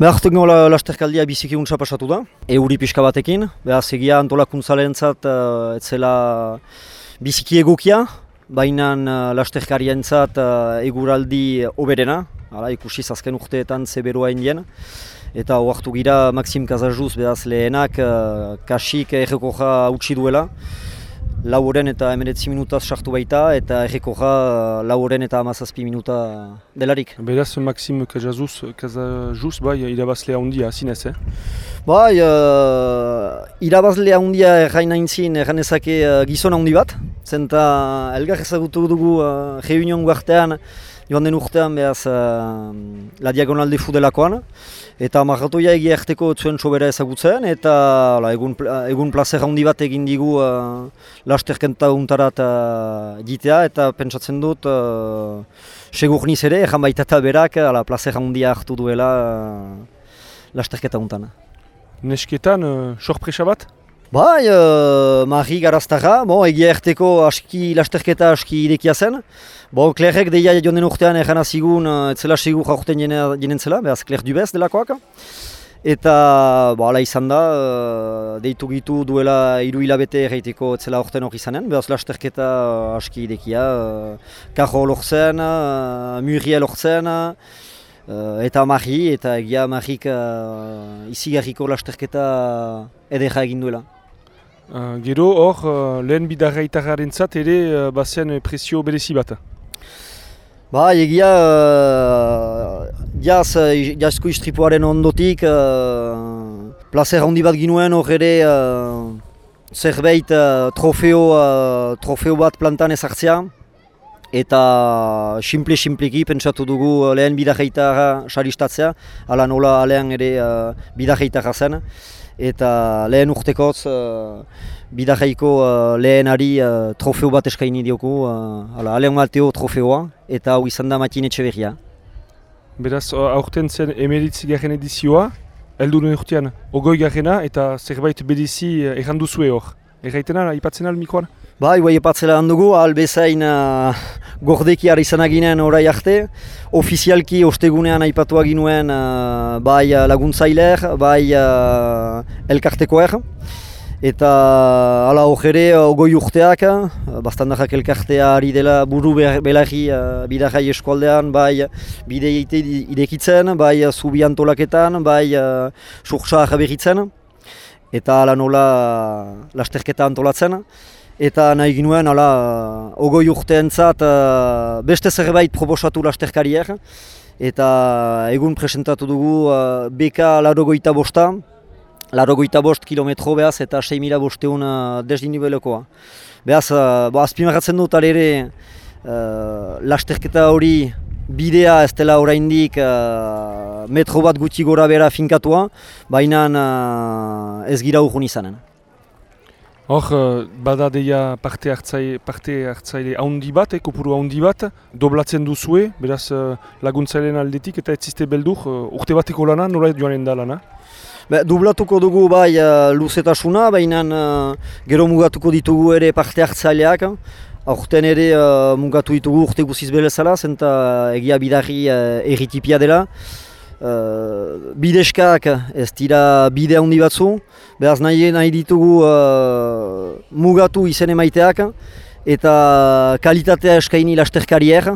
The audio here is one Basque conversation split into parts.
Behartu la, lasterkaldia biziki untsa pasatu da, euri pixka batekin, behar egia antolakuntzalen zat, uh, etzela biziki egokia, baina uh, lasterkarien zat uh, eguraldi oberena, Hala, ikusi azken urteetan zeberoa indien. Eta oartu gira Maxim Kazajuz behaz lehenak uh, kasik errekoja utzi duela lauren eta emeretzi minutaz sartu baita eta errekorra uh, lauren eta amazazpi minuta delarik. Beraz, Maxim Kajazuz, Kazajuz, bai, irabazlea hundia, zinez, eh? Bai, uh, irabazlea hundia errain aintzin erranezake uh, gizona hundi bat. Zenta elgar ezagutu dugu uh, reunion guartean, joan den urtean behaz uh, la diagonal defu delakoan. Eta marratoia egia erteko zuen sobera ezagutzen, eta la, egun, egun plazera handi bat egin digu uh, lasterkenta untarat uh, ditea, eta pentsatzen dut uh, segur niz ere, egan baita eta berak, ala, plazera handia hartu duela uh, lasterketa untana. Nesketan, uh, sorpresa bat? Bai, uh, marri garaztara, bon, egia erteko aski lasterketa aski idekia zen. Bo, Klerrek deia joan den urtean egan azigun, uh, etzela sigur jaurten jenen zela, behaz Kler Dubez delakoak. Eta, bo, ala izan da, uh, deitu gitu duela hiru hilabete erraiteko etzela urten hori izanen, behaz lasterketa uh, aski idekia, uh, Karro lortzen, uh, Muriel lortzen, uh, eta Marri, eta egia Marrik uh, izigarriko lasterketa edera egin duela. Uh, gero hor, uh, lehen bidarra zat ere uh, bazen presio berezi bat. Ba, egia, uh, jaz, jazko istripuaren ondotik, uh, placer handi bat ginuen hor ere uh, zerbait uh, trofeo, uh, trofeo bat plantan ezartzea. Eta simple-simpleki pentsatu dugu lehen bidajeitara saristatzea, ala nola alean ere uh, bidajeitara zen eta lehen urtekotz uh, bidajaiko uh, lehenari uh, trofeo bat eskaini dioku, uh, ala, alean malteo trofeoa, eta hau izan da matin etxe berria. Beraz, aurten zen emeritzi garen edizioa, eldurun urtean, ogoi garena eta zerbait bedizi erranduzue hor. Erraitena, ipatzen al Bai, bai epatzela handugu, albezain uh, gordeki izan aginen orai arte. Ofizialki ostegunean aipatu aginuen uh, bai uh, laguntzailer, bai uh, elkartekoer. Eta ala ere ogoi urteak, bastandarrak elkartea ari dela buru belarri uh, bidarrai eskualdean, bai bide idekitzen, bai zubi antolaketan, bai uh, surtsa berritzen. Eta ala nola lasterketa antolatzen eta nahi ginuen ala, ogoi urteentzat uh, beste zerbait proposatu lasterkariak eta egun presentatu dugu uh, beka larogoita bosta larogoita bost kilometro behaz eta 6 mila bosteun uh, desdinibelokoa. Behaz, uh, azpimarratzen dut ere uh, lasterketa hori bidea ez dela oraindik uh, metro bat gutxi gora bera finkatua, baina uh, ez gira urgun izanen. Hor, eh, bada deia parte hartzaile, parte hartzaile haundi bat, eh, kopuru haundi bat, doblatzen duzue, beraz uh, laguntzailean aldetik eta ez ziste beldur, uh, urte bateko lana, nola joanen da lana? Be, dublatuko dugu bai uh, luzetasuna, baina uh, gero mugatuko ditugu ere parte hartzaileak. Aurten ere uh, mugatu ditugu urte guziz belezala, zenta egia bidarri uh, erritipia dela. Uh, bideskak ez dira bide handi batzu, behaz nahi, nahi ditugu uh, mugatu izen emaiteak eta kalitatea eskaini lasterkarier.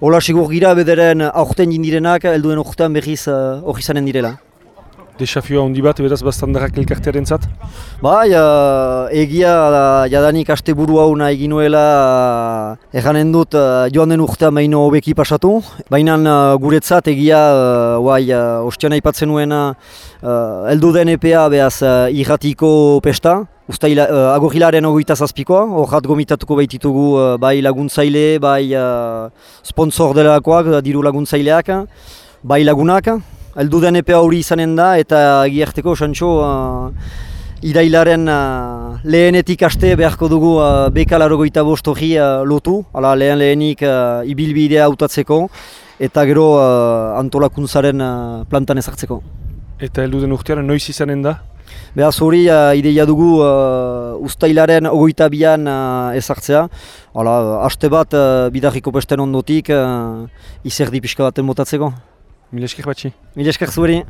Ola sigur gira bederen aurten jindirenak, helduen urtean berriz uh, hori uh, direla desafioa handi bat, beraz bastandarrak elkartearen zat? Bai, uh, egia uh, jadanik aste buru hau nahi ginuela uh, erranen dut uh, joan den urtea maino hobeki pasatu. Baina guretzat egia, uh, bai, uh, ostian aipatzen nuena, eldu den EPA behaz uh, irratiko pesta. Uztaila, uh, agorrilaren ogoita zazpikoa, horrat gomitatuko baititugu uh, bai laguntzaile, bai uh, sponsor delakoak, diru laguntzaileak, bai lagunak. Eldu den epe hori izanen da eta egiarteko santxo uh, irailaren uh, lehenetik aste beharko dugu uh, beka larogoita bost hori uh, lotu, ala lehen lehenik uh, ibilbidea hautatzeko eta gero uh, antolakuntzaren uh, plantan ezartzeko. Eta heldu den urtean noiz izanen da? Behaz hori uh, ideia dugu uh, ustailaren ogoita bian uh, ezartzea. Hala, haste bat uh, bidarriko pesten ondotik uh, izerdi pixka baten botatzeko. Mil esker batxi. Mil esker zueri.